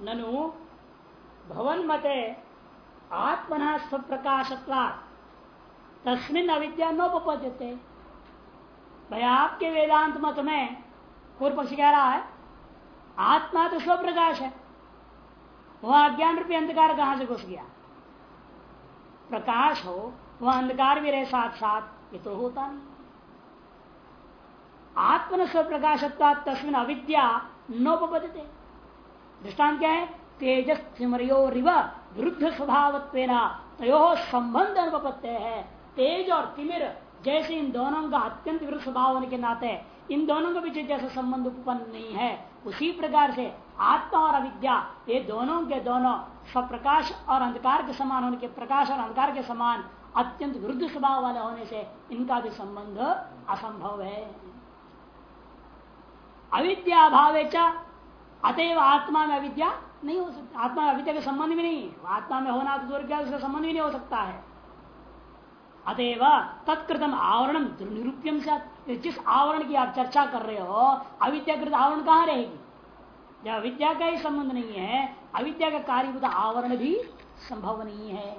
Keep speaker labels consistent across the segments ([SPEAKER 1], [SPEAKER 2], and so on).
[SPEAKER 1] ननु भवन मते आत्मना स्वप्रकाशत्वा तस्मिन अविद्या नोपपद्यते। भाई आपके वेदांत मत में पूर्व पक्ष कह रहा है, आत्मा तो स्वप्रकाश है। वह अज्ञान रूपी अंधकार कहाँ से घुस गया? प्रकाश हो, वह अंधकार भी रहे साथ साथ ये तो होता नहीं। आत्मन स्वप्रकाशत्वा तस्मिन अविद्या नोपपदते दृष्टांत क्या है? तेजस रिव विरुद्ध स्वभाव तयो संबंध अनुपत्य है। तेज और तिमिर जैसे इन दोनों का अत्यंत विरुद्ध स्वभाव होने के नाते इन दोनों के बीच जैसे संबंध उत्पन्न नहीं है। उसी प्रकार से आत्मा और अविद्या, ये दोनों के दोनों स्वप्रकाश और अंधकार के समान होने के प्रकाश और अंधकार के समान अत्यंत विरुद्ध स्वभाव वाले होने से इनका भी संबंध असंभव है। अविद्या भाव अतएव आत्मा में अविद्या नहीं हो सकता। आत्मा में अविद्या का संबंध भी नहीं है। आत्मा में होना तो दूर उसका संबंध भी नहीं हो सकता है। अतएव तत्कृतम आवरण निरूप्यम से जिस आवरण की आप चर्चा कर रहे हो, अविद्याकृत आवरण कहाँ रहेगी? जब अविद्या का ही संबंध नहीं है, अविद्या का कार्यभूत आवरण भी संभव नहीं है।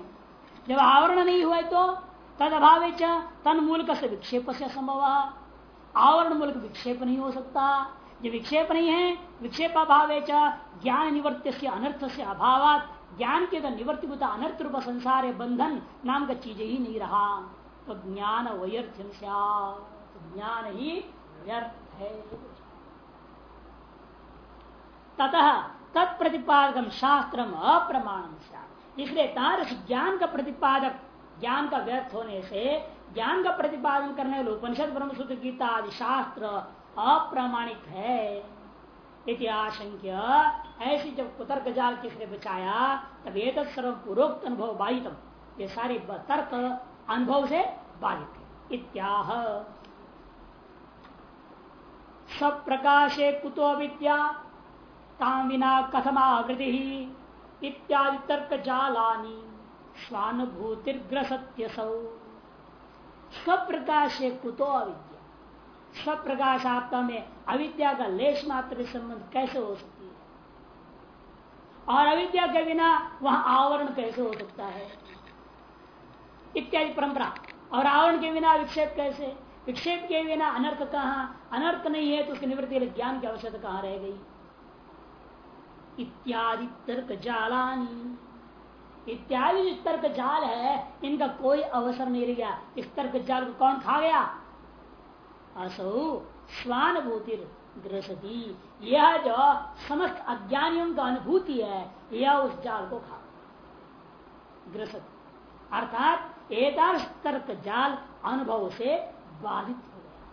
[SPEAKER 1] जब आवरण नहीं हुआ तो तद अभाव तन मूल का विक्षेप से संभव। आवरण मूल विक्षेप नहीं हो सकता। जो विक्षेप नहीं है। विक्षेप अभाव ज्ञान निवर्त्य से अनर्थ से अभाव ज्ञान के तो निवर्तिभूत अनर्थ रूप संसार बंधन नाम का चीज़ ही नहीं रहा। तो ज्ञान व्यर्थ तो ज्ञान ही व्यर्थ है। ततः तत्प्रतिपादक शास्त्र अप्रमाण इसलिए तारस ज्ञान का प्रतिपादक, ज्ञान का व्यर्थ होने से ज्ञान का प्रतिपादन करने वाले उपनिषद, ब्रह्मसूत्र, गीता आदि शास्त्र अप्रामाणिक है। इतिहास ऐसी जब कुतर्क जाल किसने बचाया तब ये सर्व पूर्वोक्त अनुभव बाधितम ये सारे तर्क अनुभव से बाधित इत्याह। सब प्रकाशे कुतो विद्या ताम विना कथमावृति इत्यादि तर्क जालानी स्वानुभूतिर्ग्रसत्य सौ स्वप्रकाशे कुतो अविद्या। सब प्रकाश आत्मा में अविद्या का लेश मात्र संबंध कैसे हो सकती है? और अविद्या के बिना वहाँ आवरण कैसे हो सकता है? इत्यादि परंपरा। और आवरण के बिना विक्षेप कैसे? विक्षेप के बिना अनर्थ कहा? अनर्थ नहीं है तो उसकी निवृत्ति के लिए ज्ञान की आवश्यकता कहाँ रह गई? इत्यादि तर्क जालानी। इत्यादि जो तर्क जाल है, इनका कोई अवसर नहीं रह गया। इस तर्क जाल को कौन खा गया? असौ स्वानुभूति ग्रसती। यह जो समस्त अज्ञानियों का अनुभूति है, यह उस जाल को खा। ग्रसती। अर्थात एक जाल अनुभव से बाधित हो गया।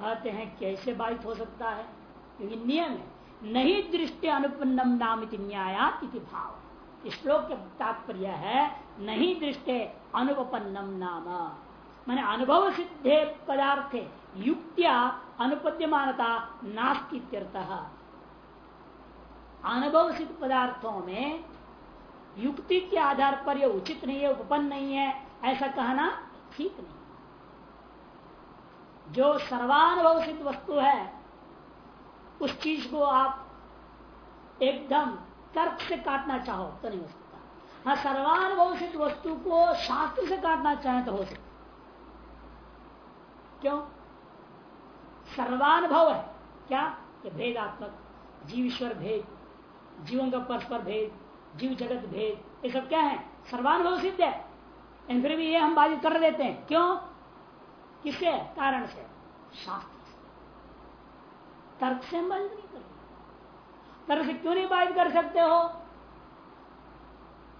[SPEAKER 1] कहते हैं, कैसे बाधित हो सकता है? क्योंकि नियम है। नहीं दृष्टि अनुपन्नम नाम न्यायात भाव। श्लोक के तात्पर्य है, नहीं दृष्टि अनुपन्नम नाम। मैंने अनुभव सिद्धे पदार्थ, युक्तिया अनुपद्यमानता नास्ती अनुभव सिद्ध पदार्थों में युक्ति के आधार पर यह उचित नहीं है, उपपन्न नहीं है, ऐसा कहना ठीक नहीं। जो सर्वानुभव सिद्ध वस्तु है, उस चीज़ को आप एकदम तर्क से काटना चाहो तो नहीं हो सकता। हाँ सर्वानुभव सिद्ध वस्तु को शास्त्र से काटना चाहे तो हो सकता क्यों? सर्वानुभव है। क्या? ये भेदात्मक। जीव ईश्वर भेद, जीवों का परस्पर भेद जीव जगत भेद, ये सब क्या है? सर्वानुभव सिद्ध है। फिर भी ये हम बाधित कर देते हैं। क्यों? किससे? कारण से। शास्त्र से। तर्क से हम बाधित नहीं कर तर्क से क्यों नहीं बाधित कर सकते हो?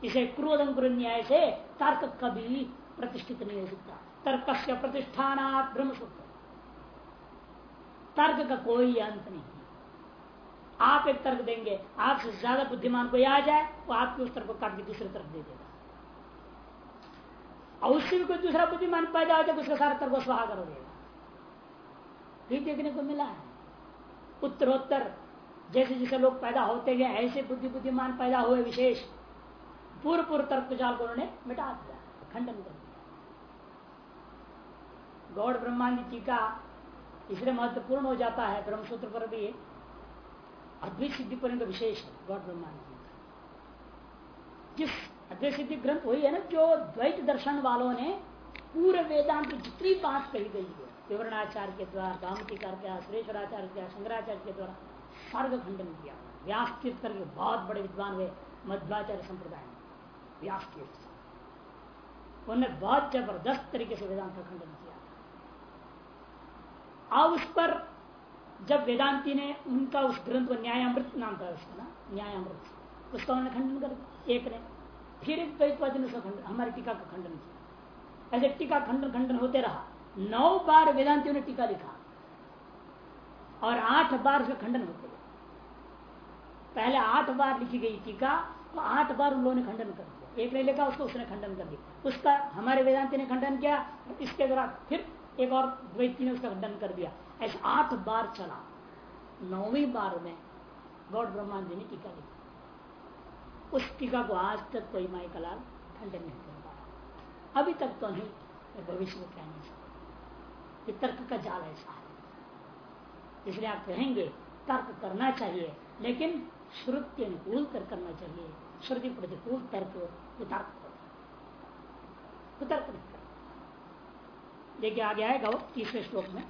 [SPEAKER 1] इसे क्रोध, अंकुर, न्याय से तर्क कभी प्रतिष्ठित नहीं हो सकता। तर्क से प्रतिष्ठान तर्क का कोई अंत नहीं। आप एक तर्क देंगे, आपसे ज़्यादा बुद्धिमान कोई आ जाए, वो आपके उस तरफ़ को काट के दूसरे तरफ़ दे देगा। और उससे भी कोई दूसरा बुद्धिमान पैदा हो जाए, उसका सारा तर्क स्वाहा कर देगा भी देखने को मिला है। उत्तरोत्तर, जैसे जैसे लोग पैदा होते गए, ऐसे बुद्धि बुद्धिमान पैदा हुए विशेष। पूर्व पूर्व तर्क जाल को उन्होंने मिटा दिया, खंडन कर दिया। गौड़ ब्रह्मांड टीका इसलिए महत्वपूर्ण हो जाता है, ब्रह्मसूत्र पर भी। अद्वैत सिद्धि पर्यंत विशेष है, गौड़ ब्रह्मांड जिस अद्वैत सिद्धि ग्रंथ वही है ना, जो द्वैत दर्शन वालों ने पूरे वेदांत जितनी बात कही गई है, विवरणाचार्य के द्वारा गामतीकार के सुरेश्वराचार्य के शंकराचार्य के द्वारा, सर्ग खंडन किया व्यास तीर्थ करके बहुत बड़े विद्वान हुए, मध्वाचार्य संप्रदाय में। व्यास तीर्थ उन्होंने बहुत ज़बरदस्त तरीके से वेदांत का खंडन किया। अब उस पर जब वेदांति ने उनका उस ग्रंथ को न्यायामृत नाम था उसका ना, न्यायामृत, उसका उन्होंने खंडन कर एक ने। फिर एक द्वैतवादी ने उसका खंडन, हमारी टीका का खंडन किया। ऐसे टीका खंडन खंडन होते रहा। नौ बार वेदांतियों ने टीका लिखा और आठ बार उसका खंडन होते पहले आठ बार लिखी गई टीका तो आठ बार उन लोगों ने खंडन कर दिया। एक ने लिखा, उसको उसने खंडन कर दिया। उसका, हमारे वेदांति ने खंडन किया, इसके द्वारा फिर एक और द्वैती ने उसका खंडन कर दिया। ऐसे आठ बार चला। नौवीं बार में गौड़ ब्रह्मांड जी ने टीका लिखा उस टीका को आज तक कोई माई कलाल खंडन नहीं कर पाया। अभी तक तो नहीं भविष्य में क्या नहीं सकता। तर्क का जाल ऐसा है। इसलिए आप कहेंगे, तर्क करना चाहिए, लेकिन श्रुति अनुकूल कर करना चाहिए। श्रुति प्रतिकूल तर्क वितर्क वितर्क नहीं देखिए आगे आएगा वो तीसरे श्लोक में।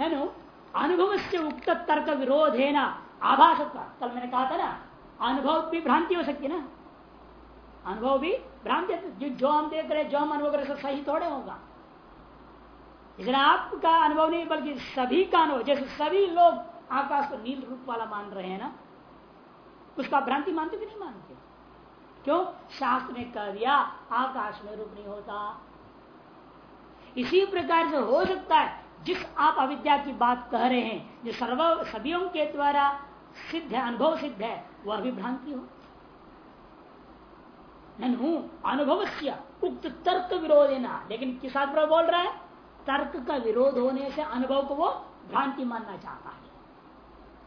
[SPEAKER 1] है नो अनुभव से उक्त तर्क विरोध है ना आभास कल मैंने कहा था ना अनुभव भी भ्रांति हो सकती है ना। अनुभव भी भ्रांति जो, जो हम देख रहे जो हम अनुभव कर रहे सही थोड़े होगा। इसलिए आपका अनुभव नहीं बल्कि सभी का अनुभव जैसे सभी लोग आकाश को नील रूप वाला मान रहे हैं ना उसका भ्रांति मानते भी नहीं मानते? क्यों? शास्त्र ने कह दिया आकाश में रूप नहीं होता। इसी प्रकार से हो सकता है, जिस आप अविद्या की बात कह रहे हैं, जो सर्व, सदियों के द्वारा सिद्ध है, अनुभव सिद्ध है, वह भी भ्रांति हो ननु अनुभव उक्त तर्क विरोध ना लेकिन किस पर बोल रहा है? तर्क का विरोध होने से अनुभव को वो भ्रांति मानना चाहता है,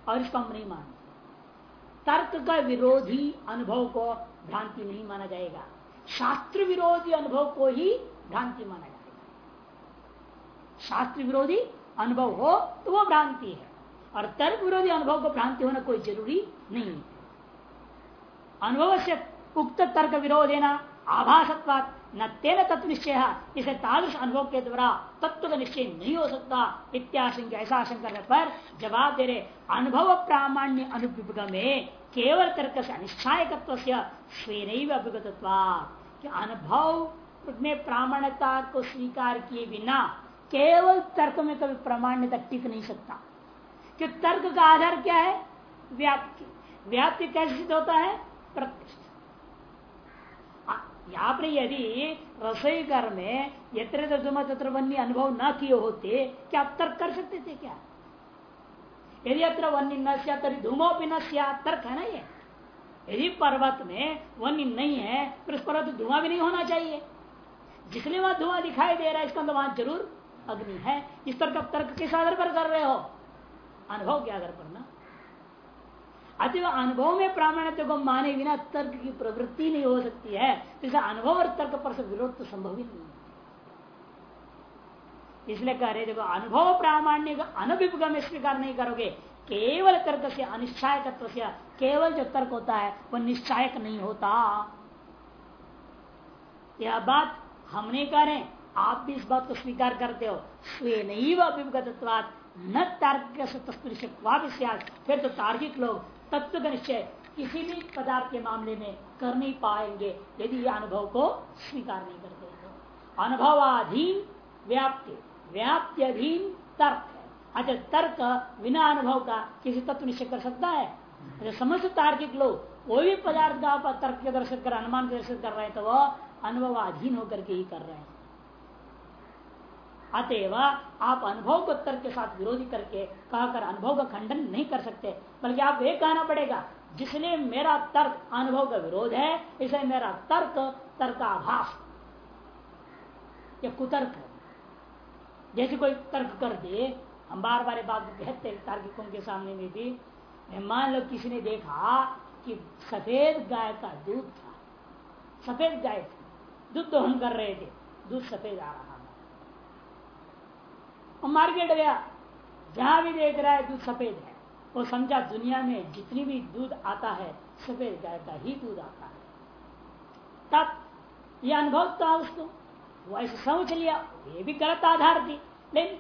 [SPEAKER 1] और इसको हम नहीं मानते। तर्क का विरोधी अनुभव को भ्रांति नहीं माना जाएगा। शास्त्र विरोधी अनुभव को ही भ्रांति माना जाएगा। शास्त्र विरोधी अनुभव हो तो वो भ्रांति है। और तर्क विरोधी अनुभव को भ्रांति होना कोई ज़रूरी नहीं है। अनुभव से उक्त तर्क विरोध है ना आभासत्वात, न तेन तत्व निश्चय इसे तादृश अनुभव के द्वारा तत्व का निश्चय नहीं हो सकता इत्याशंक ऐसा आशंका पर जवाब दे रहे अनुभव प्रामाण्य अनुपगम में केवल तर्क से अनिश्चायकत्व से स्वेन अभिगत अनुभव में प्रामाण्यता को स्वीकार किए बिना केवल तर्क में कभी प्रमाण्यता टिक नहीं सकता। कि तर्क का आधार क्या है? व्याप्ति। व्याप्ति कैसे सिद्ध होता है? प्रत्यक्ष यहाँ पर यदि रसोई घर में यत्र तुम तत्र वन्य अनुभव न किए होते, क्या आप तर्क कर सकते थे क्या? यदि अत्र वन्य न सिया तरी धूमो भी न सिया तर्क है ना ये? यदि पर्वत में वन्य नहीं है फिर उस पर्वत धुआँ भी नहीं होना चाहिए। जिसलिए वहाँ धुआँ दिखाई दे रहा है, इसका तो वहाँ ज़रूर अग्नि है, इस तरह का तर्क किस आधार पर कर रहे हो? अनुभव के आधार पर ना। अतः अनुभव में प्रामाण्य को माने बिना तर्क की प्रवृत्ति नहीं हो सकती है। तो अनुभव और तर्क पर से विरोध तो संभव ही नहीं इसलिए कह रहे देखो, अनुभव प्रामाण्य का अनभिगम स्वीकार नहीं करोगे। केवल तर्क से अनिश्चायक से, केवल जो तर्क होता है वह निश्चायक नहीं होता। यह बात हम नहीं कह रहे आप भी इस बात को स्वीकार करते हो। स्वे नहीं न तार्किक फिर तो तार्किक लोग तत्व का निश्चय किसी भी पदार्थ के मामले में कर नहीं पाएँगे, यदि अनुभव को स्वीकार नहीं करते तो अनुभवाधीन व्याप्ति व्याप्ति अधीन तर्क अच्छा तर्क बिना अनुभव का किसी तत्व निश्चय कर सकता है? अच्छा समस्त तार्किक लोग कोई भी पदार्थ का तर्क के दर्शन कर, अनुमान के दर्शन कर रहे हैं तो वह अनुभवाधीन होकर के ही कर रहे हैं। अतएव आप अनुभव को तर्क के साथ विरोधी करके कहकर अनुभव का खंडन नहीं कर सकते, बल्कि आप ये कहना पड़ेगा जिसलिए मेरा तर्क अनुभव का विरोध है, इसलिए मेरा तर्क तर्काभास। या कुतर्क है। जैसे कोई तर्क कर दे, हम बार बार बात कहते तार्किकों के सामने में भी मान लो किसी ने देखा कि सफ़ेद गाय का दूध था, सफ़ेद गाय थी दूध तो हम कर रहे थे, दूध सफ़ेद आ रहा मार्केट गया। जहाँ भी देख रहा है, दूध सफ़ेद है। वो समझा, दुनिया में जितनी भी दूध आता है, सफ़ेद गाय का ही दूध आता है। तब यह अनुभव था उसको। वो ऐसे समझ लिया, ये भी गलत आधार थी। लेकिन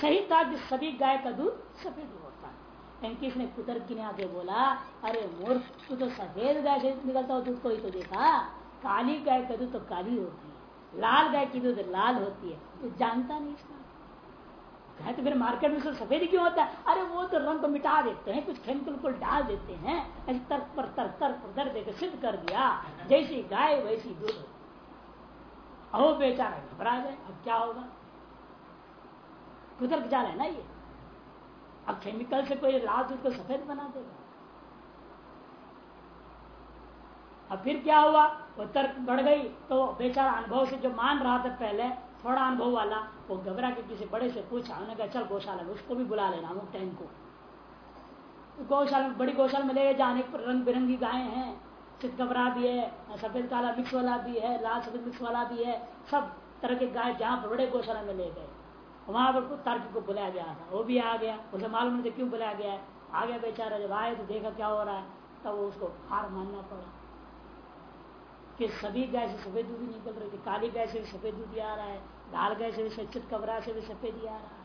[SPEAKER 1] सही था कि सभी गाय का दूध सफ़ेद होता है। लेकिन किसने कुतर की आके बोला, अरे मूर्ख, तू तो सफ़ेद गाय से निकलता हो, दूध को ही तो देखा। काली गाय का दूध तो काली होती है। लाल गाय की दूध लाल होती है। तो जानता नहीं इसका कहे तो फिर मार्केट में सफ़ेद क्यों होता है? अरे वो तो रंग मिटा देते हैं, कुछ केमिकल को डाल देते हैं, ऐसे तर्क पर तर्क तर्क पर दर्द देकर सिद्ध कर दिया, जैसी गाय वैसी दूध। अहो बेचारा घबरा जाए अब क्या होगा? कुदरत जाल है ना ये? अब केमिकल से कोई लाल दूध को सफ़ेद बना देगा। अब फिर क्या हुआ? वो तर्क बढ़ गई तो बेचारा अनुभव से जो मान रहा था पहले थोड़ा अनुभव वाला, वो घबरा के किसी बड़े से पूछा, उन्होंने कहा, चल गौशाला में, उसको भी बुला लेना, अमुक टाइम को. गौशाला, बड़ी गौशाला में ले जाने पर रंग बिरंगी गाय हैं चित घबरा भी है, सफ़ेद काला मिक्स वाला भी है, लाल सफ़ेद मिक्स वाला भी है, सब तरह के गाय जहाँ पर बड़े गौशाला में ले गए। वहाँ पर तार्किक को बुलाया गया था, वो भी आ गया, उसे मालूम नहीं था क्यों बुलाया गया। है आ गया बेचारा जब आए तो देखा क्या हो रहा है, तब वो उसको हार मानना पड़ा। कि सभी गाय से सफ़ेद दूध निकल रही थी। काली गाय से भी सफ़ेद दूध आ रहा है, लाल गाय से भी सचित कबरा से भी सफ़ेद आ रहा है।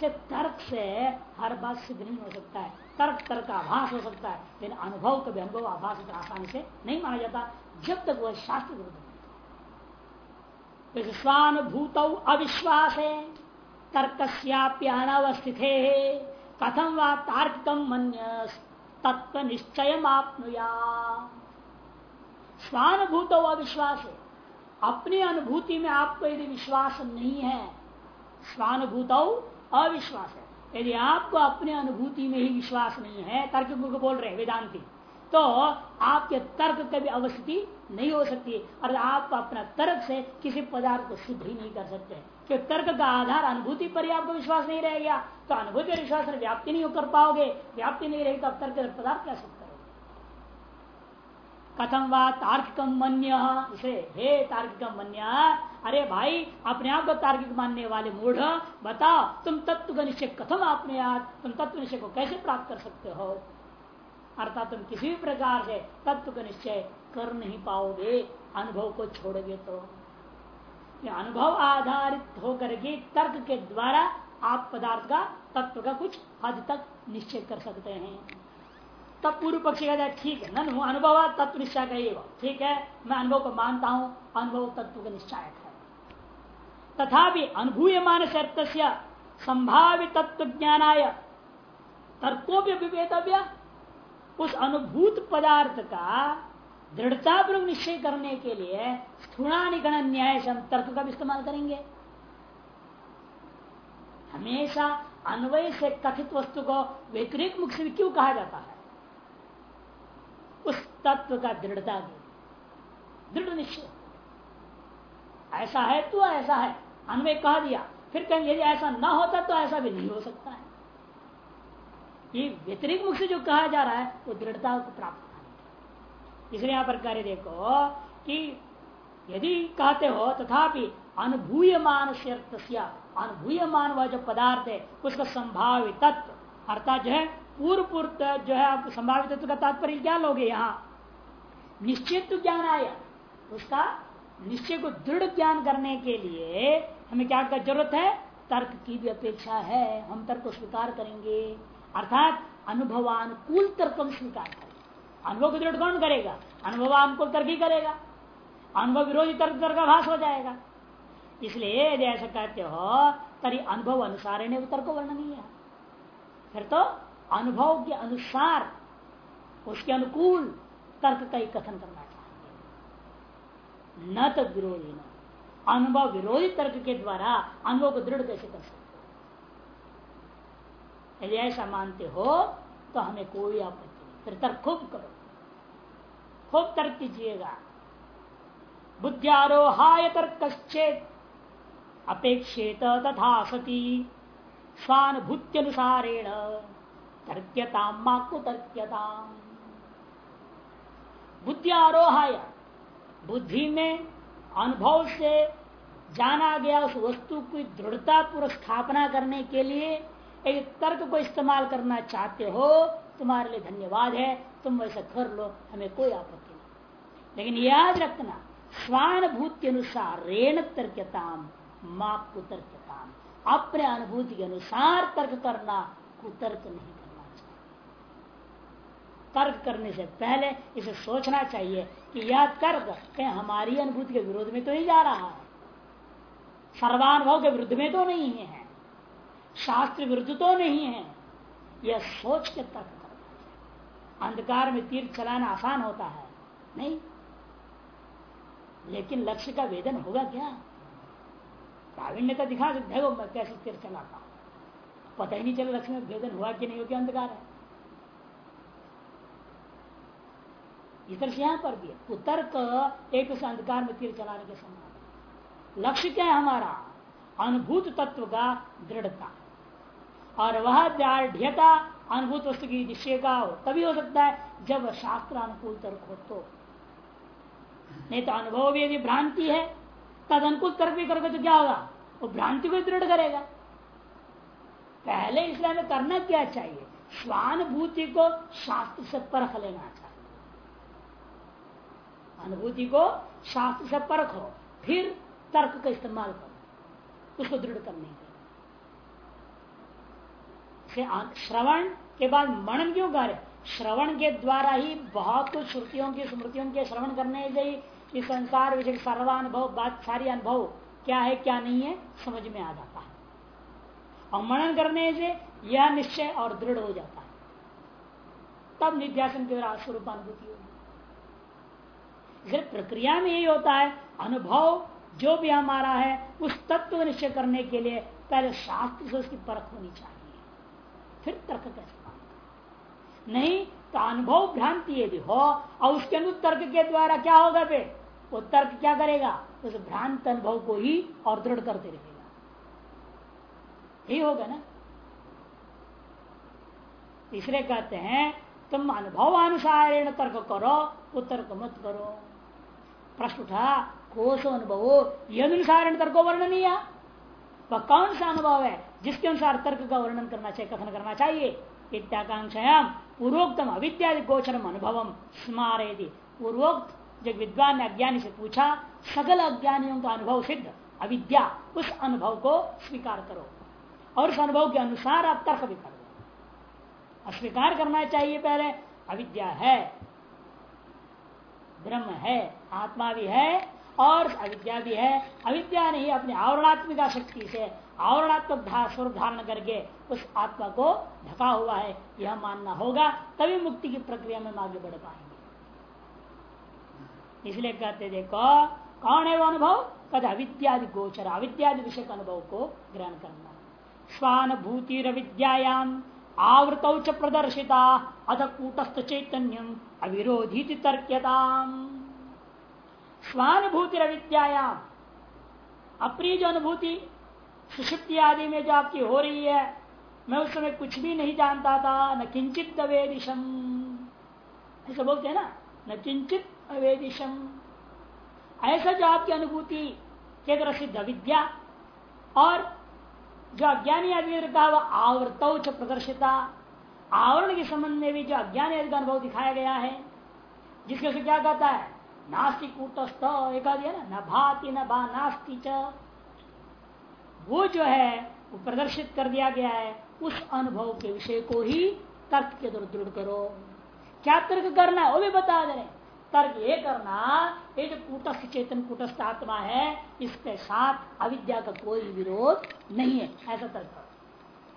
[SPEAKER 1] से तर्क से हर बात सिद्ध नहीं हो सकता है। तर्क तर्क आभास हो सकता है, लेकिन अनुभव कभी अनुभव आभास आसानी से नहीं माना जाता, जब तक वह शास्त्र विरुद्ध स्वानुभूत अविश्वास है तर्क अनवस्थित कथम व तार्किकम मन तत्व निश्चय आपनुया स्वानुभूत अविश्वास है। अपनी अनुभूति में आपको यदि विश्वास नहीं है, स्वानुभूत अविश्वास है। यदि आपको अपने अनुभूति में ही विश्वास नहीं है, तर्क को बोल रहे वेदांति तो आपके तर्क कभी अवस्थिति नहीं हो सकती और आप अपना तर्क से किसी पदार्थ को सिद्ध ही नहीं कर सकते। क्योंकि तर्क का आधार अनुभूति पर ही आपको विश्वास नहीं रहेगा। तो अनुभूति विश्वास व्याप्ति नहीं कर पाओगे। व्याप्ति नहीं रहेगी तो आप तर्क पदार्थ सकते कथम व तार्किकम मन्य? इसे हे तार्किकम मन्य, अरे भाई अपने आप को तार्किक मानने वाले मूढ़ बताओ तुम तत्व का निश्चय कथम अपने आप तुम तत्व निश्चय को कैसे प्राप्त कर सकते हो? अर्थात तुम किसी भी प्रकार से तत्व का निश्चय कर नहीं पाओगे, अनुभव को छोड़ोगे तो। अनुभव आधारित होकर के तर्क के द्वारा आप पदार्थ का, तत्व का कुछ हद तक निश्चय कर सकते हैं। तब पूर्व पक्षी कहता है, ठीक है, ननु अनुभव तत्व निश्चय का ठीक है? मैं अनुभव को मानता हूँ, अनुभव तत्व का निश्चायक है। तथापि अनुभूयमान शर्त संभावित तत्व ज्ञानाय तर्को उस अनुभूत पदार्थ का दृढ़तापूर्वक निश्चय करने के लिए स्थूणानिगण न्याय से तर्क का भी इस्तेमाल करेंगे। हमेशा अन्वय से कथित वस्तु को व्यतिरिक मुख से क्यों कहा जाता है? उस तत्व का दृढ़ता की दृढ़ निश्चय। ऐसा है तो ऐसा है। अन्वय कह दिया, फिर कहेंगे, यदि ऐसा ना होता तो ऐसा भी नहीं हो सकता है। ये व्यतिरिक मुख से जो कहा जा रहा है, वो दृढ़ता को प्राप्त इसलिए यहाँ पर कार्य देखो कि यदि कहते हो, तथापि अनुभूयमान से अनुभूयमान वह जो पदार्थ है, उसका संभावित तत्व अर्थात जो है पूर्व पूर्व जो है आप संभावित तत्व का तात्पर्य क्या लोगे यहाँ? निश्चित तो ज्ञान आया। उसका निश्चय को दृढ़ ज्ञान करने के लिए हमें क्या का ज़रूरत है? तर्क की भी अपेक्षा है। हम तर्क को स्वीकार करेंगे। अर्थात अनुभवानुकूल तर्क हम स्वीकार करेंगे। अनुभव को दृढ़ कौन करेगा? अनुभवानुकूल तर्क ही करेगा। अनुभव विरोधी तर्क तर्क भाष हो जाएगा। इसलिए यदि ऐसा कहते हो, तरी अनुभव अनुसार तर्क वर्णनीय फिर तो अनुभव के अनुसार उसके अनुकूल तर्क का ही कथन करना चाहिए न तो विरोधी न। अनुभव विरोधी तर्क के द्वारा अनुभव को दृढ़ कैसे कर सकते यदि ऐसा मानते हो तो हमें कोई आपत्ति नहीं। फिर तर्क खूब करो। खूब तर्क कीजिएगा। बुद्धियारोहाय तर्कश्चेत। अपेक्षित तथा सती। स्वानुभूत्यनुसारेण। तर्क्यता माकु तर्क्यता बुद्धि आरोहाय, बुद्धि में अनुभव से जाना गया उस वस्तु की दृढ़ता पूर्व स्थापना करने के लिए एक तर्क को इस्तेमाल करना चाहते हो, तुम्हारे लिए धन्यवाद है, तुम वैसा कर लो, हमें कोई आपत्ति नहीं। लेकिन याद रखना, स्वानुभूत के अनुसार रेण तर्कता माप कुतर्कता अपने अनुभूति के अनुसार तर्क करना कुतर्क नहीं तर्क करने से पहले इसे सोचना चाहिए कि यह तर्क कहीं हमारी अनुभूति के विरोध में तो नहीं जा रहा है। सर्वानुभव के विरुद्ध में तो नहीं है। शास्त्र विरुद्ध तो नहीं है। यह सोच के तर्क करना अंधकार में तीर चलाना आसान होता है, नहीं? लेकिन लक्ष्य का वेदन होगा क्या? प्रावीण्य का दिखा सकते है मैं कैसे तीर चलाता पता ही नहीं चला लक्ष्य में वेदन हुआ कि नहीं हो क्या अंधकार है? तरह से यहाँ पर भी कुतर्क एक अंधकार में तीर चलाने के समान लक्ष्य क्या है हमारा? अनुभूत तत्व का दृढ़ता। और वह दाढ़ता अनुभूत वस्तु की निश्चय का हो, तभी हो सकता है जब शास्त्र अनुकूल तर्क हो तो। नहीं तो अनुभव भी यदि भ्रांति है तद अनुकूल तर्क भी करोगे तो क्या होगा? वो भ्रांति को दृढ़ करेगा। पहले इसलिए हमें करना क्या चाहिए? स्वानुभूति को शास्त्र से परख लेना चाहिए। अनुभूति को शास्त्र से परखो फिर तर्क का इस्तेमाल करो। उसको दृढ़ करने के श्रवण के बाद मनन क्यों कार्य श्रवण के द्वारा ही बहुत कुछ श्रुतियों की, स्मृतियों के श्रवण करने से ही संसार विषय सर्वानुभव, बात, सारी अनुभव क्या है, क्या नहीं है, समझ में आ जाता है। और मनन करने से यह निश्चय और दृढ़ हो जाता है। तब निध्यासन के द्वारा स्वरूप अनुभूति होगी। प्रक्रिया में यही होता है, अनुभव जो भी हमारा है, उस तत्व निश्चय करने के लिए पहले शास्त्र से उसकी परख होनी चाहिए। फिर तर्क कैसे नहीं तो अनुभव भ्रांति यदि हो, और उसके अनुसार तर्क के द्वारा क्या होगा फिर? वो तर्क क्या करेगा? उस भ्रांत अनुभव को ही और दृढ़ करते रहेगा। यही होगा ना? तीसरे कहते हैं, तुम अनुभव अनुसार तर्क करो, वो तर्क मत करो। प्रश्न उठा कोश अनुभव यद अनुसार तर्को वर्णनीय वह कौन सा अनुभव है, जिसके अनुसार तर्क का वर्णन करना चाहिए, कथन करना चाहिए? इत्याकांक्षायाम, पूर्वोक्तम अविद्यादि गोचरम अनुभव स्मारे पूर्वोक्त जब विद्वान ने अज्ञानी से पूछा सकल अज्ञानियों का अनुभव सिद्ध? अविद्या, उस अनुभव को स्वीकार करो। और उस अनुभव के अनुसार आप तर्क भी करो। अस्वीकार करना चाहिए पहले, अविद्या है ब्रह्म है, आत्मा भी है और अविद्या भी है। अविद्या ने ही अपनी आवरणात्मिका शक्ति से आवरणात्मक स्वरूप धारण करके उस आत्मा को ढका हुआ है। यह मानना होगा, तभी मुक्ति की प्रक्रिया में आगे बढ़ पाएँगे। इसलिए कहते देखो, कौन है वो अनुभव? कद अविद्यादि गोचर, अविद्यादि विषय अनुभव को ग्रहण करना। स्वानुभूति विद्यायाम आवृत च प्रदर्शिता अथ कूटस्थ चैतन्यम अविरोधी तर्क्यता स्वानुभूति अपनी जो अनुभूति, सुषुप्ति आदि में जो आपकी हो रही है, मैं उस समय कुछ भी नहीं जानता था, न किंचित अवेदिशम। ऐसा बोलते हैं ना, न किंचित अवेदिशम। ऐसा जो आपकी अनुभूति के द्वारा सिद्ध विद्या और जो अज्ञानी आदि का वह आवृत प्रदर्शिता। आवरण के संबंध में भी जो अज्ञानी आदि का अनुभव दिखाया गया है, जिसके से क्या कहता है? नास्ति कूटस्थ, एक ना? न भाति, न बा, नास्ति च। वो जो है, वो प्रदर्शित कर दिया गया है, उस अनुभव के विषय को ही तर्क के द्वारा दृढ़ करो। क्या तर्क करना है, वो भी बता दे रहे तर्क ये करना, ये जो कूटस्थ चेतन, कूटस्थ आत्मा है, इसके साथ अविद्या का कोई विरोध नहीं है। ऐसा तर्क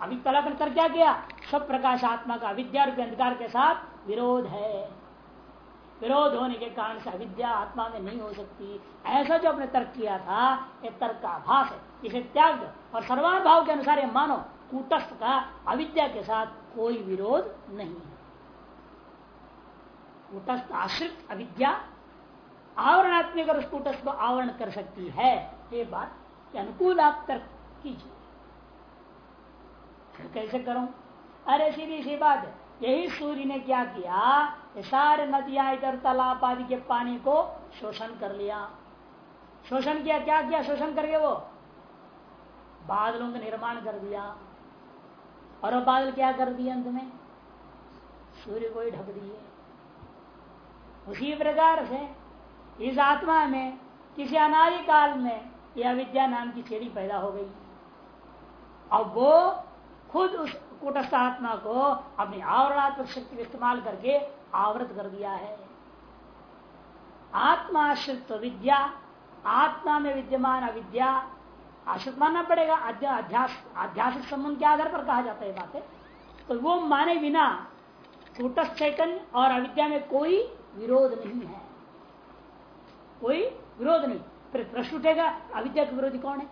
[SPEAKER 1] अभी पहला तर्क क्या किया? सब प्रकाश आत्मा का अविद्या रूपी अंधकार के साथ विरोध है। विरोध होने के कारण से अविद्या आत्मा में नहीं हो सकती। ऐसा जो आपने तर्क किया था, ये तर्क का आभास है। इसे त्याग और सर्वान भाव के अनुसार ये मानो, कूटस्थ का अविद्या के साथ कोई विरोध नहीं है। कूटस्थ आश्रित अविद्या, आवरणात्मक और कूटस्थ को आवरण कर सकती है। ये बात अनुकूल आप तर्क कीजिए। कैसे करूँ? अरे सीधी सी बात यही सूर्य ने क्या किया? सारे नदियाँ, इधर तालाब आदि के पानी को शोषण कर लिया। शोषण किया, क्या किया? शोषण करके वो बादलों का निर्माण कर दिया। और वो बादल क्या कर दिए अंत में? सूर्य को ही ढक दिए। उसी प्रकार से इस आत्मा में, किसी अनादि काल में, यह विद्या नाम की छेड़ी पैदा हो गई। अब वो खुद उस कुटस्थ आत्मा को अपनी आवरणात्मक शक्ति इस्तेमाल करके आवृत कर दिया है। आत्माश्रित विद्या, आत्मा में विद्यमान अविद्या आश्रित मानना पड़ेगा। अध्यास आध्यात्मिक संबंध के आधार पर कहा जाता है बातें। तो वो माने बिना कूटस्थ चैतन्य और अविद्या में कोई विरोध नहीं है। कोई विरोध नहीं। फिर प्रश्न उठेगा, अविद्या के विरोधी कौन है?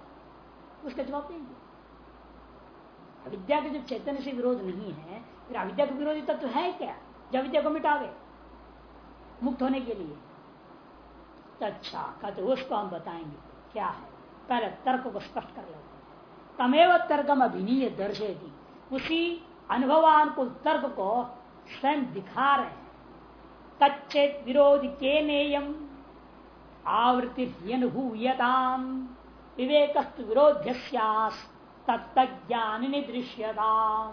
[SPEAKER 1] उसका जवाब देंगे अविद्या के जब चैतन्य से विरोध नहीं है, फिर अविद्या का विरोधी तत्व है क्या? जब अविद्या को मिटावे, मुक्त होने के लिए। अच्छा कहते उसको हम बताएँगे क्या है। पहले तर्क को स्पष्ट कर लेते तमेव तर्कम अभिनीय दर्शेगी उसी अनुभवानुकूल तर्क को स्वयं दिखा रहे हैं। तच्चेत विरोध के नेयम आवृत्ति अनुभूयताम विवेकस्त विरोध्य तत्ज्ञान निदृश्यताम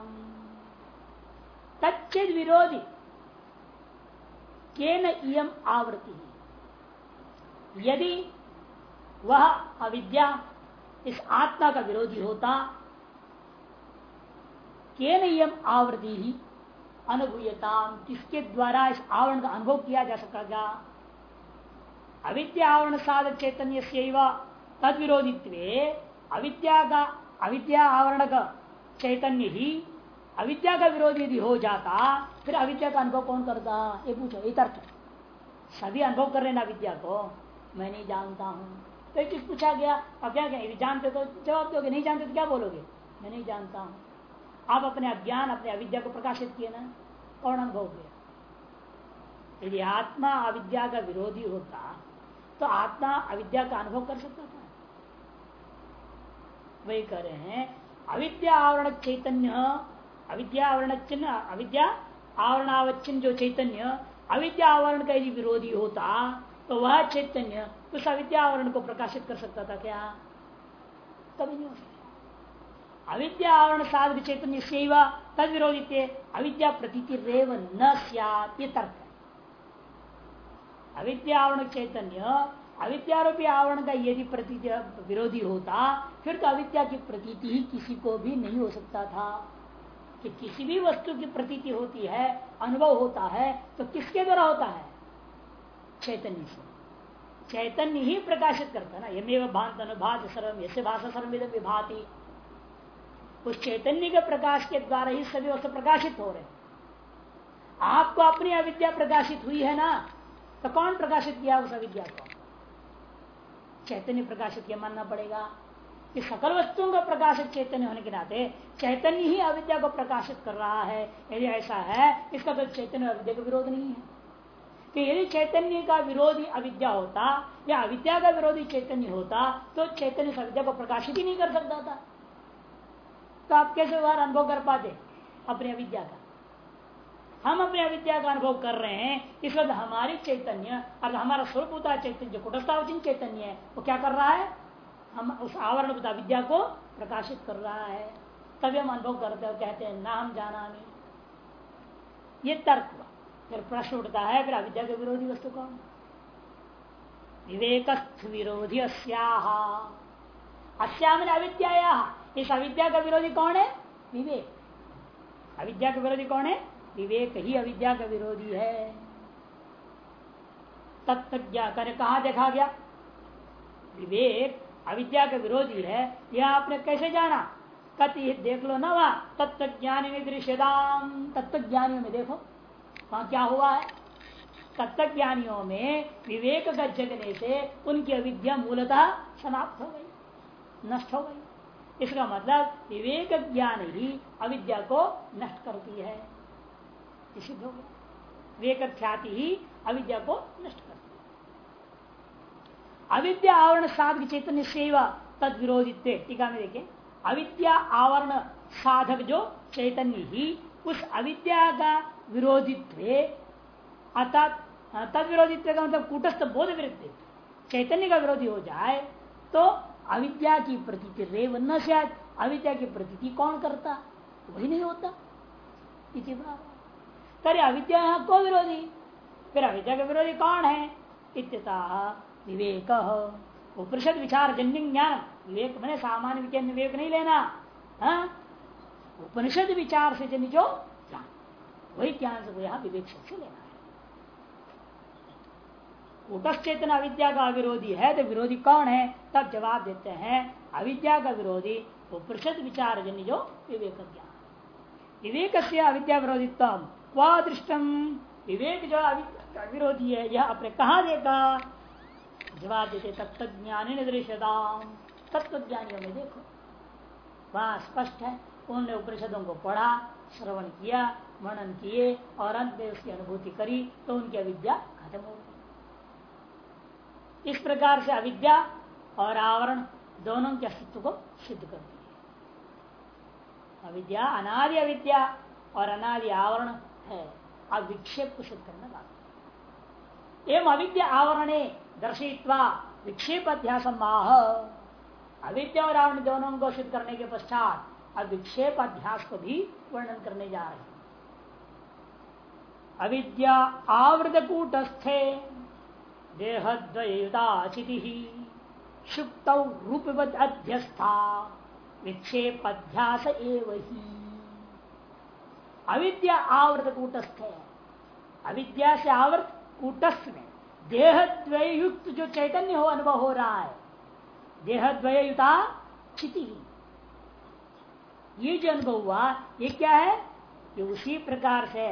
[SPEAKER 1] तच्चेद विरोधी के नम आवृत्ति? यदि वह अविद्या, इस आत्मा का विरोधी होता के नियम आवृत्ति? अनुभूयता किसके द्वारा इस आवरण का अनुभव किया जा सकेगा अविद्या आवरण साधक चैतन्य तद विरोधित्व अविद्या का अविद्या आवरण का चैतन्य ही अविद्या का विरोधी यदि हो जाता, फिर अविद्या का अनुभव कौन करता? ये पूछो, ये तर्क। सभी अनुभव कर रहे ना विद्या को? मैं नहीं जानता हूँ। तो किस पूछा गया, अब क्या कहें जानते तो जवाब दोगे, नहीं जानते तो क्या बोलोगे? मैं नहीं जानता हूँ। आप अपने अज्ञान, अपने अविद्या को प्रकाशित किए ना, कौन अनुभव किया यदि आत्मा अविद्या का विरोधी होता तो आत्मा अविद्या का अनुभव कर सकता था। वही कह रहे हैं, अविद्या आवरण चैतन्य, अविद्या आवरण चिन्ह, अविद्या आवरणावच्छिन्न जो चैतन्य, अविद्या आवरण का यदि विरोधी होता तो वह चैतन्य उस अविद्या आवरण को प्रकाशित कर सकता था क्या? कभी नहीं हो सकता। अविद्या आवरण साधक चैतन्य सेवा तद विरोधी अविद्या प्रतीति रेव न है। अविद्या आवरण चैतन्य, अविद्यारूपी आवरण का यदि प्रती विरोधी होता, फिर तो अविद्या की प्रतीति ही किसी को भी नहीं हो सकता था। कि किसी भी वस्तु की प्रतीति होती है, अनुभव होता है तो किसके द्वारा होता है? चैतन्य से। चैतन्य ही प्रकाशित करता ना, यमेव भांत अनुभात सर्वम यसे भाषा सर्विद विभाति। उस चैतन्य के प्रकाश के द्वारा ही सभी वस्तु प्रकाशित हो रहे आपको अपनी अविद्या प्रकाशित हुई है ना तो कौन प्रकाशित किया उस अविद्या को? चैतन्य प्रकाशित किया, मानना पड़ेगा। कि सकल वस्तुओं का प्रकाशित चैतन्य होने के नाते चैतन्य ही अविद्या को प्रकाशित कर रहा है। यदि ऐसा है, इसका तो चैतन्य अविद्या का विरोध नहीं है। कि यदि चैतन्य का विरोधी अविद्या होता या अविद्या का विरोधी चैतन्य होता तो चैतन्य अविद्या को प्रकाशित ही नहीं कर सकता था। तो आप कैसे व्यवहार अनुभव कर पाते? अपने अविद्या का। हम अपने अविद्या का अनुभव कर रहे हैं, इस वक्त हमारी चैतन्य और हमारा स्वरूप होता चैतन्य, जो कुटस्थावचिन चैतन्य है, वो क्या कर रहा है? हम उस आवरण विद्या को प्रकाशित कर रहा है। तभी हम अनुभव करते हैं कहते हैं ना हम जाना ये तर्क फिर प्रश्न उठता है, फिर अविद्या के विरोधी वस्तु कौन? विवेक विरोधी अस्याम अविद्या इस अविद्या का विरोधी कौन है? विवेक। अविद्या का विरोधी कौन है? विवेक ही अविद्या का विरोधी है। तत्व कर कहा देखा गया? विवेक अविद्या का विरोधी है। यह आपने कैसे जाना? कति देख लो ना वहाँ। तत्व ज्ञानी में दृश्यदाम। तत्व ज्ञानियों में देखो। वहाँ क्या हुआ है? तत्व ज्ञानियों में विवेक का जगने से उनकी अविद्या मूलतः समाप्त हो गई, नष्ट हो गई। इसका मतलब विवेक ज्ञान ही अविद्या को नष्ट करती है। सिद्ध हो गया। विवेक ख्याति ही अविद्या को नष्ट करती है। अविद्या आवरण साधक चैतन्य सेवा तद विरोधित्व टीका में देखें। अविद्या आवरण साधक जो चैतन्य ही, उस अविद्या का विरोधित्व, अर्थात तद विरोधित्व का मतलब कूटस्थ बोध विरुद्ध। चैतन्य का विरोधी हो जाए तो अविद्या की प्रतीति रेव न शायद अविद्या की प्रतीति कौन करता? वही नहीं होता। करे अविद्या को विरोधी? फिर अविद्या का विरोधी कौन है? इत्यता विवेक। उपनिषद विचार जन्य ज्ञान। विवेक मैंने सामान्य विज्ञान विवेक नहीं लेना। हाँ? उपनिषद विचार से जन जो ज्ञान। वही ज्ञान से यहाँ विवेक से लेना है। उपश्चेतन अविद्या का विरोधी है तो विरोधी कौन है? तब जवाब देते हैं, अविद्या का विरोधी उपनिषद विचार जन जो विवेक ज्ञान विवेक से अविद्या विरोधित्व दृष्टम विवेक जो विरोधी है, यह अपने कहा देगा जवाब देते तत्व ज्ञानी दृश्यताम तत्व ज्ञानियों में देखो। वहाँ स्पष्ट है उन्होंने उपनिषदों को पढ़ा, श्रवण किया मनन किए, और अंत में उसकी अनुभूति करी तो उनकी अविद्या खत्म हो गई। इस प्रकार से अविद्या और आवरण दोनों के अस्तित्व को सिद्ध कर दिया अविद्या, अनादि अविद्या और अनादि आवरण है। अब विक्षेप को सिद्ध करने बात एवं अविद्या आवरण दर्शित्वा विक्षेप अध्यास माह। अविद्या और आवरण दोनों को सिद्ध करने के पश्चात अब विक्षेप अध्यास को भी वर्णन करने जा रहे हैं। अविद्या आवृत कूटस्थे देहद्वयुताचिति शुक्त रूपवत अध्यस्था विक्षेप अध्यास एवं अविद्या आवृत कूटस्थ है। अविद्या से आवृत कूटस्थ में देहद्वय जो चैतन्य हो, अनुभव हो रहा है देहद्वय युता चिति ये जो अनुभव हुआ, ये क्या है? ये उसी प्रकार से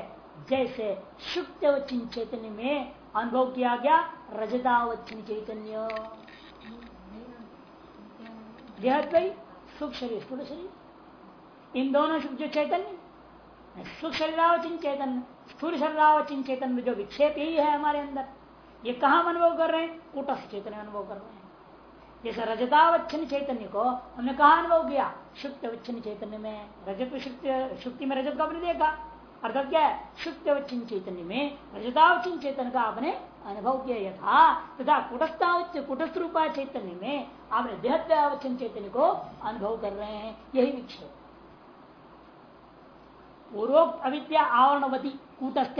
[SPEAKER 1] जैसे शुक्त चैतन्य में अनुभव किया गया। रजतावच्छिन्न चैतन्य। सुख शरीर स्थूल शरीर। इन दोनों सुख जो चैतन्य सुख शरीरावचिन चैतन्य, स्थूल शरीरावचिन चैतन्य में जो विक्षेप यही है हमारे अंदर, ये कहा अनुभव कर रहे हैं? कुटस्थ चैतन्य अनुभव कर रहे हैं। जैसे रजतावच्छिन्न चैतन्य को हमने कहा अनुभव किया? शुक्त अवच्छिन्न चैतन्य में। रजत शुक्ति में रजत को आपने देखा। अर्थात क्या है चैतन्य में रजतावच्छिन्न चेतन का आपने अनुभव किया यथा तथा कुटस्थावच्च कुटस्थ रूपा चैतन्य में आपने देहत्यावचन चैतन्य को अनुभव कर रहे हैं, यही विक्षेप पूर्वोक्त अविद्या आवरणवती कूटस्थ।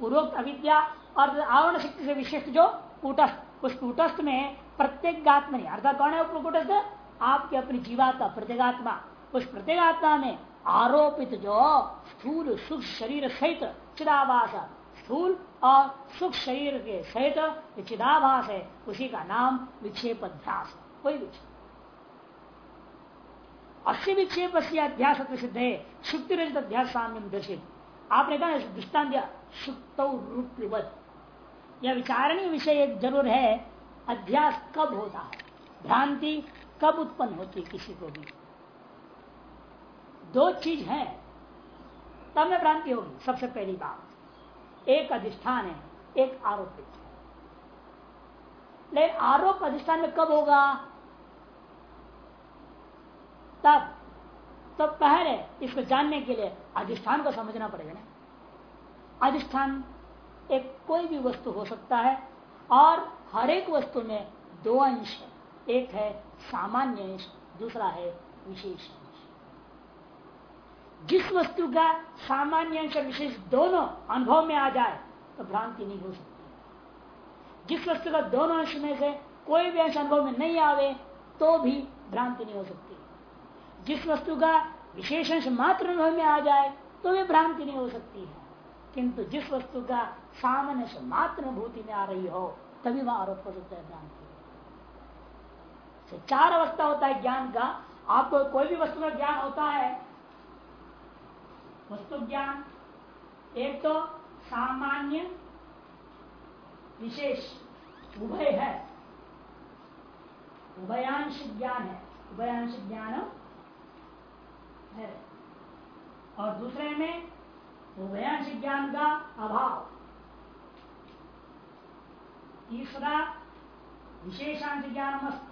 [SPEAKER 1] पूर्वोक्त अविद्या और आवरण शक्ति से विशिष्ट जो कूटस्थ, उस कूटस्थ में प्रत्येक गात्मा अर्थात कौन है कूटस्थ? आपके अपनी जीवात्मा, प्रत्येगात्मा। उस प्रत्येगात्मा में आरोपित जो स्थूल सुख शरीर सहित चिदावास स्थूल और सुख शरीर के सहित चिदाभास है। उसी का नाम विक्षेप अध्यास कोई विक्षेप। अस्य विक्षेप से अध्यास सिद्ध है। शुक्ति रजित अध्यास साम्य दर्शित। आपने कहा दृष्टान दिया सुक्त रूप यह विचारणीय विषय ज़रूर है, अध्यास कब होता है? भ्रांति कब उत्पन्न होती किसी को भी? दो चीज़ है। तब में भ्रांति होगी, सबसे पहली बात। एक अधिष्ठान है, एक आरोपित है। लेकिन आरोप अधिष्ठान में कब होगा? तब। तो पहले इसको जानने के लिए अधिष्ठान को समझना पड़ेगा ना। अधिष्ठान एक कोई भी वस्तु हो सकता है और हर एक वस्तु में दो अंश है। एक है सामान्य अंश, दूसरा है विशेष अंश। जिस वस्तु का सामान्य अंश विशेष दोनों अनुभव में आ जाए तो भ्रांति नहीं हो सकती। जिस वस्तु का दोनों अंश में से कोई भी अंश अनुभव में नहीं आवे तो भी भ्रांति नहीं हो सकती। जिस वस्तु का विशेष अंश मात्र अनुभव में आ जाए तो भी भ्रांति नहीं हो सकती है। किंतु जिस वस्तु का सामान्य मात्र अनुभूति में आ रही हो, तभी वह आरोप हो सकता है भ्रांति। चार अवस्था होता है ज्ञान का। आपको कोई भी वस्तु का ज्ञान होता है वस्तु ज्ञान एक तो सामान्य, विशेष, उभय है। उभयांश ज्ञान है। उभयांश ज्ञान है। और दूसरे में उभयांश ज्ञान का अभाव। तीसरा, विशेषांश ज्ञान मस्त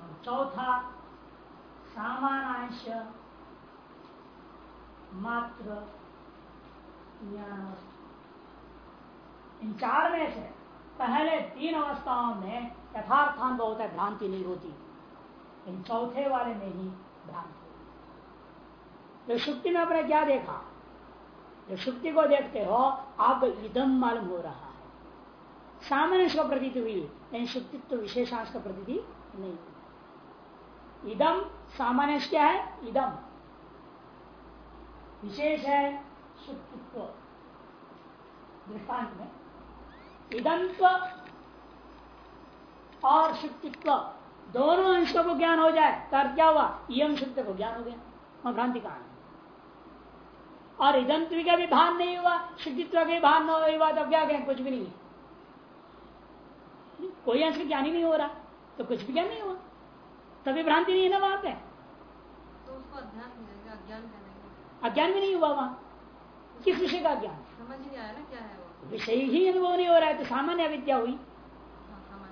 [SPEAKER 1] और चौथा, सामानांश मात्र ज्ञान इन चार में से पहले तीन अवस्थाओं में यथार्थान बहुत है, भ्रांति नहीं होती। इन चौथे वाले में ही भ्रांति जो शुक्ति में आपने क्या देखा? जब शुक्ति को देखते हो आपको इदम मालूम हो रहा है। सामान्य का प्रतीति हुई, लेकिन शुक्तित्व तो विशेषांश का प्रतीति नहीं इदम सामान्य क्या है? इदम विशेष है शुक्तित्व दृष्टांत में इदंत्व और शुक्तित्व दोनों अंशों को ज्ञान हो जाए, तब क्या हुआ? यम शुक्ति को ज्ञान हो गया, वहाँ भ्रांति कहा है? और इदंत्व का भी भान नहीं हुआ, शुद्धित्व का भी भान नहीं हुआ, तब क्या कहें? कुछ भी नहीं है। कोई अंश ज्ञान ही नहीं हो रहा तो कुछ भी ज्ञान नहीं हुआ। तभी भ्रांति नहीं है ना वहाँ पे।
[SPEAKER 2] तो उसको अज्ञान
[SPEAKER 1] अज्ञान भी नहीं हुआ वहाँ। किस विषय का ज्ञान?
[SPEAKER 2] समझ नहीं आया ना क्या है वो।
[SPEAKER 1] विषय ही अनुभव नहीं हो रहा है तो सामान्य अविद्या हुई।
[SPEAKER 2] हाँ,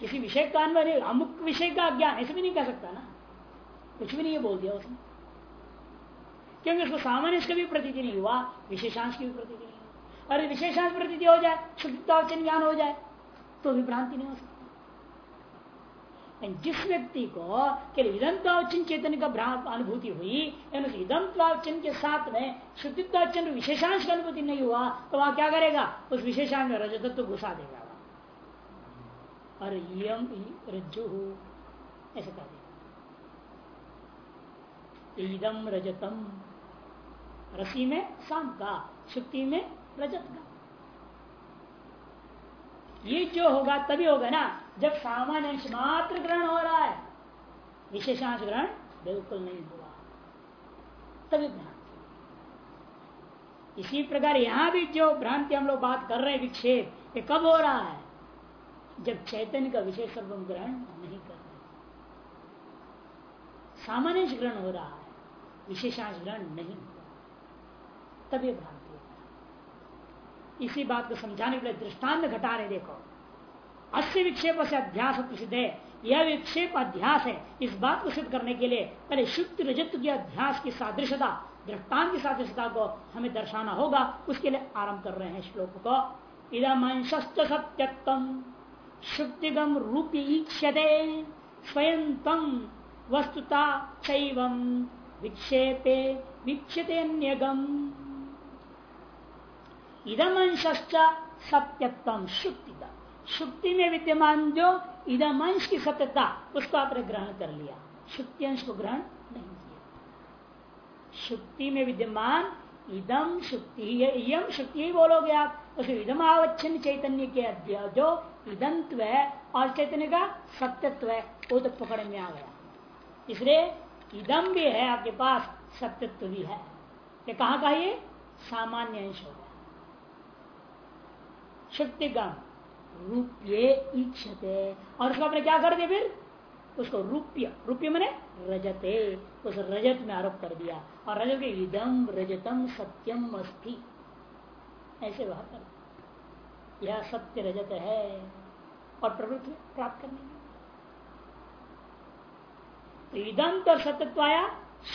[SPEAKER 1] किसी विषय का अनुभव नहीं अमुक विषय का ज्ञान ऐसे भी नहीं कह सकता ना। कुछ भी नहीं है बोल दिया उसने। क्योंकि उसको सामान्य का भी प्रतीति नहीं हुआ विशेषांश की भी प्रतीति नहीं हुआ अरे विशेषांश प्रतीति हो जाए शुद्धतावचन ज्ञान हो जाए तो भी भ्रांति नहीं हो सकती। जिस व्यक्ति को केवल इदंतावचन चेतन का अनुभूति हुई इदंतावचन के साथ में शुद्धित्वाचन विशेषांश का अनुभूति नहीं हुआ तो वहाँ क्या करेगा? उस विशेषांश में रजतत्व घुसा देगा और यम रज्जु ऐसे कर देगा। रजतम, रसी में शाम का, शुक्ति में रजत का। ये जो होगा, तभी होगा ना जब सामान्य अंश मात्र ग्रहण हो रहा है, विशेषांश ग्रहण बिल्कुल नहीं हुआ। तभी भ्रांति। इसी प्रकार यहाँ भी जो भ्रांति हम लोग बात कर रहे हैं विक्षेप ये कब हो रहा है? जब चैतन्य का विशेष सर्वम ग्रहण नहीं कर रहे। सामान्य ग्रहण हो रहा है, विशेषांश ग्रहण नहीं हुआ। तभी भ्रांति इसी बात को समझाने के लिए दृष्टांत घटा रहे देखो। अस्य विक्षेप से अध्यास सिद्ध है। यह विक्षेप अध्यास है। इस बात को सिद्ध करने के लिए पहले शुद्ध रजत के अध्यास की सादृशता दृष्टान की सादृशता को हमें दर्शाना होगा। उसके लिए आरंभ कर रहे हैं श्लोक को। अंशस्त सत्यत्म शुक्तिगम रूपी स्वयं तम वस्तुता शैव विक्षेपे विक्षते इदम अंशश्च सत्यत्म शुक्ति शुक्ति में विद्यमान जो इदम अंश की सत्यता, उसको आपने ग्रहण कर लिया। शुक्ति अंश को ग्रहण नहीं किया। शुक्ति में विद्यमान इदम शुक्ति यम शुक्ति ही बोलोगे आप। तो इदम आवच्छिन्न चैतन्य के जो इदंत्व है, और चैतन्य का सत्यत्व है, वो तो पकड़ में आ गया। इसलिए इदम भी है, आपके पास सत्यत्व भी है। ये कहा का ये? सामान्य अंश हो गया। शुक्तिगम। रूप्ये इच्छते। और उसको आपने क्या कर दिया फिर? उसको रूप्य। रूप्य मैंने रजते। उस रजत में आरोप कर दिया। और रजत के इदम रजतम सत्यम अस्थि ऐसे वह कर यह सत्य रजत है और प्रवृत्ति प्राप्त करने तो इदंत और सत्यत्व आया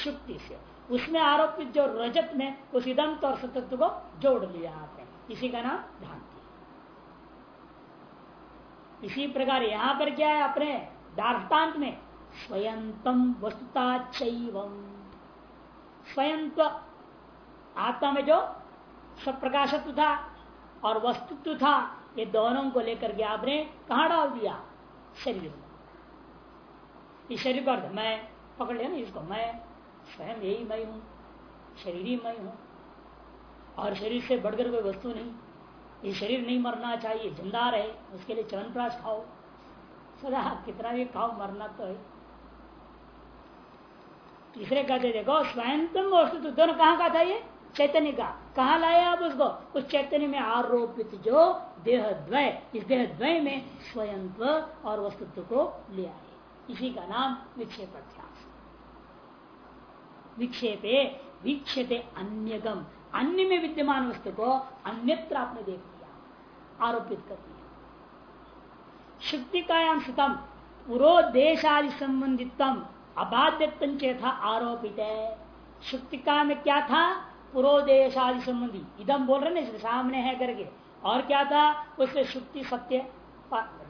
[SPEAKER 1] शुक्ति से। उसमें आरोपित जो रजत में उस इदंत और सत्यत्व को जोड़ लिया आपने। इसी का नाम भ्रांति इसी प्रकार यहाँ पर क्या है अपने दार्टान्त में? स्वयं वस्तुता स्वयं आत्मा में जो स्वप्रकाशत्व था और वस्तुत्व था, ये दोनों को लेकर के आपने कहा डाल दिया? शरीर इस शरीर को मैं पकड़ लिया ना इसको। मैं स्वयं यही मैं हूँ, शरीर ही मैं हूँ। और शरीर से बढ़कर कोई वस्तु नहीं। ये शरीर नहीं मरना चाहिए, ज़िंदा रहे, उसके लिए चवन प्राश खाओ। सदा कितना भी खाओ, मरना तो है। तीसरे कहते, देखो, स्वयं तुम तो दोनों कहाँ का था ये? चैतन्य का। कहा लाए आप उसको? उस चैतन्य में आरोपित जो देह द्वय इस देह द्वय में स्वयं और वस्तुत्व को ले आए। इसी का नाम विक्षेप विक्षेपे विक्षेपे अन्यगम। अन्य में विद्यमान वस्तु को अन्यत्र आपने देख। आरोपित कर दिया शुक्तिकायाम सुतम पुरोदेशादि संबंधितम अबाध्य चेथा आरोपित। है शुक्तिका में क्या था? पुरोदेशादि संबंधी। इदम बोल रहे ना सामने है करके। और क्या था? उससे शुक्ति सत्य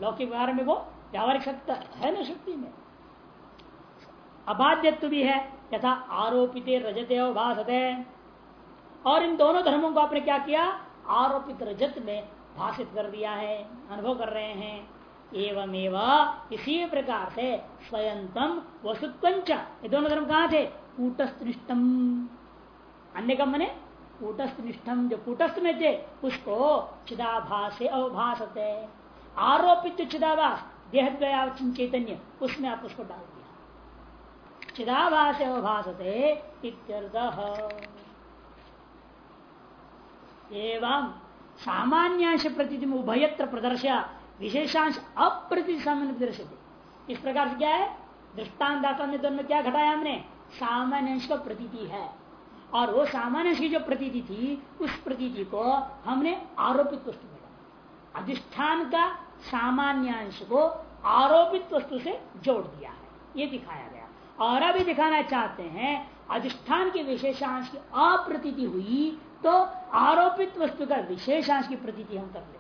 [SPEAKER 1] लौकिक व्यवहार में वो व्यावहारिक सत्य है ना शुक्ति में। अबाध्यत्व भी है, यथा आरोपित रजते भाषते और इन दोनों धर्मों को आपने क्या किया? आरोपित रजत में भाषित कर दिया है, अनुभव कर रहे हैं। एवं इसी प्रकार से स्वयंतम वसुत्वंच ये दोनों धर्म कहा थे? कूटस्थनिष्ठम। अन्य कम मने कूटस्थनिष्ठम। जो कूटस्थ में थे, उसको चिदाभास अवभाषते आरोपित चिदाभास देह चैतन्य, उसमें आप उसको डाल दिया। चिदाभास अवभाषते एवं सामान्यांश प्रति उभयत्र प्रदर्शा विशेषांश अप्रति सामान्य इस प्रकार से क्या है? दृष्टान में दोनों क्या घटाया हमने? सामान्य अंश का प्रतीति है। और वो सामान्य की जो प्रतीति थी, उस प्रतीति को हमने आरोपित वस्तु में अधिष्ठान का सामान्यांश को आरोपित वस्तु से जोड़ दिया है। ये दिखाया गया। और अभी दिखाना चाहते हैं, अधिष्ठान के विशेषांश की अप्रतीति हुई तो आरोपित वस्तु का विशेषांश की प्रतीति हम कर ले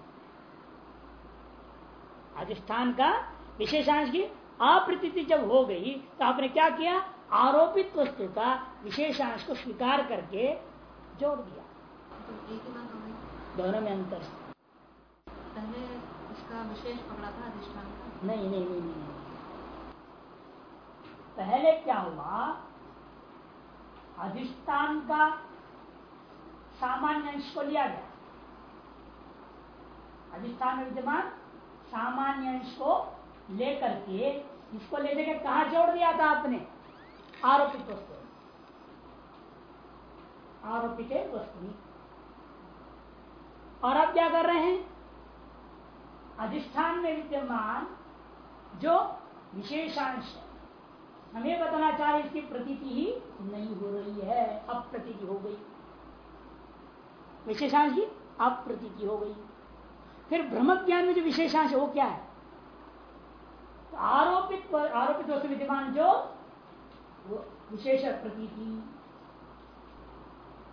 [SPEAKER 1] अधिष्ठान का विशेषांश की अप्रतीति जब हो गई तो आपने क्या किया? आरोपित वस्तु का विशेषांश को स्वीकार करके जोड़ दिया। दोनों में अंतर
[SPEAKER 2] पहले इसका विशेष पकड़ा था अधिष्ठान का?
[SPEAKER 1] नहीं नहीं नहीं नहीं। पहले क्या हुआ? अधिष्ठान का सामान्य अंश को लिया गया। अधिष्ठान विद्यमान सामान्य अंश को लेकर के इसको ले जाकर कहा जोड़ दिया था आपने? आरोपित वस्तु आरोपित वस्तु और अब क्या कर रहे हैं? अधिष्ठान में विद्यमान जो विशेषांश है। हमें बताना चाह रहे इसकी प्रतीति ही नहीं हो रही है अब प्रतीति हो गई। विशेषांश की अब प्रतीति हो गई। फिर ब्रह्म ज्ञान में जो विशेषांश, वो क्या है? तो आरोपित आरोपित वस्तु विद्यमान जो विशेष प्रतीति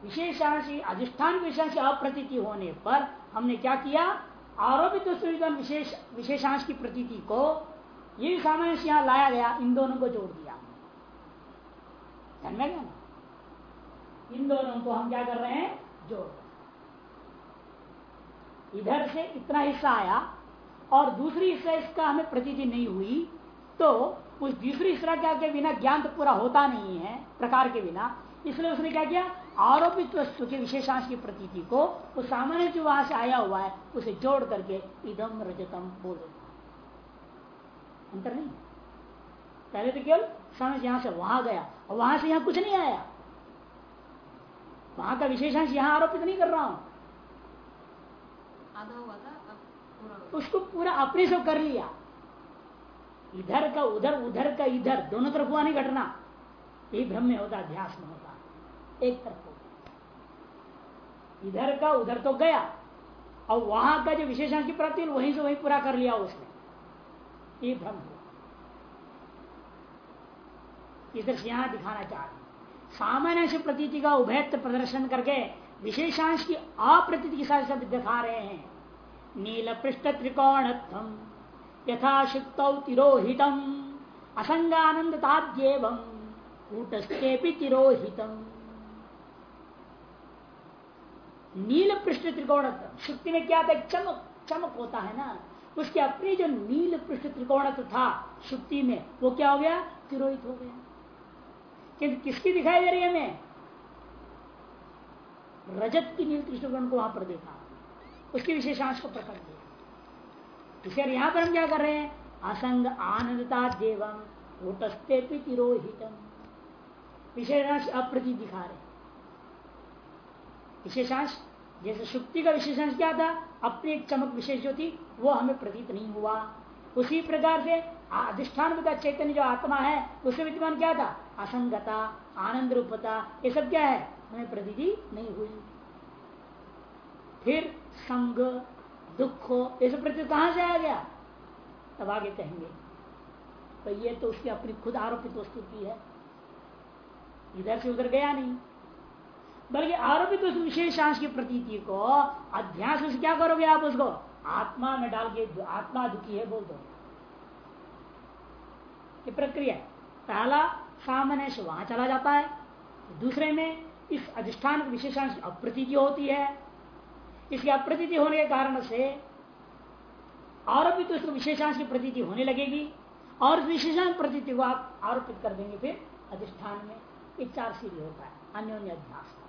[SPEAKER 1] विशेषांश, अधिष्ठान विशेषांश अप्रतीति होने पर हमने क्या किया? आरोपित वस्तु विद्यमान विशेष, विशेषांश की प्रतीति को, ये सामान्य यहाँ लाया गया, इन दोनों को जोड़ दिया। ध्यान इन दोनों को हम क्या कर रहे हैं? जोड़ इधर से इतना हिस्सा आया और दूसरी हिस्सा इसका हमें प्रतीति नहीं हुई तो उस दूसरी हिस्सा क्या के बिना ज्ञान तो पूरा होता नहीं है, प्रकार के बिना। इसलिए उसने क्या किया? आरोपित वस्तु के विशेषांश की प्रतीति को उस सामान्य जो वहाँ से आया हुआ है, उसे जोड़ करके इदम रजतम बोल अंतर नहीं। पहले तो केवल समझ यहाँ से वहाँ गया और वहाँ से यहाँ कुछ नहीं आया। वहाँ का विशेषांश यहाँ आरोपित नहीं कर रहा हूँ। उसको पूरा अपने से कर लिया। इधर का उधर उधर का इधर, दोनों तरफ़ हुआ नहीं घटना। यही भ्रम में होता, अध्यास में होता। एक तरफ़ इधर का उधर तो गया। और वहाँ का जो विशेषण की प्राप्ति, वहीं से वहीं पूरा कर लिया उसने। ये भ्रम इधर से यहाँ दिखाना चाह रहे सामान्य से प्रतीति का उभयत्व प्रदर्शन करके विशेषांश की अप्रतीति के साथ दिखा रहे हैं। नील पृष्ठ त्रिकोण यथाशुक्त तिरोहितम असंगानंद तिरोहितम। नील पृष्ठ त्रिकोण शुक्ति में क्या था चमक चमक होता है ना? उसके अपने जो नील पृष्ठ त्रिकोण था, शुक्ति में, वो क्या हो गया? तिरोहित हो गया। किसकी दिखाई दे रही है हमें? रजत की नील त्रिकोण को वहाँ पर देखा। उसके विशेषांश को प्रकट किया इसलिए यहाँ पर हम क्या कर रहे हैं? असंग आनंदता देवम कूटस्थे तिरोहितम विशेषांश अप्रति दिखा रहे विशेषांश जैसे शुक्ति का विशेषांश क्या था? अपनी एक चमक विशेष जो थी, वो हमें प्रतीत नहीं हुआ। उसी प्रकार से अधिष्ठान चैतन्य जो आत्मा है उससे विद्यमान क्या था? असंगता, आनंद रूपता, ये सब क्या है? हमें प्रतीति नहीं हुई। फिर संग, दुख, ये सब प्रति कहाँ से आ गया? तब आगे कहेंगे तो ये तो उसकी अपनी खुद आरोपित वस्तु की है। इधर से उधर गया नहीं। बल्कि आरोपित उस विशेषांश की प्रतीति को, अध्यास से क्या करोगे आप उसको? आत्मा में डाल के, आत्मा दुखी है, बोल दो। प्रक्रिया पहला सामान्य से वहाँ चला जाता है, दूसरे में इस अधिष्ठान विशेषांश अप्रतीति होती है। इसकी अप्रतीति होने के कारण से आरोपित तो इसको विशेषांश की प्रतीति होने लगेगी और विशेषांश प्रतीति को आप आरोपित कर देंगे फिर अधिष्ठान में। ये चार सीढ़ी होता है। अन्योन्य अध्यास का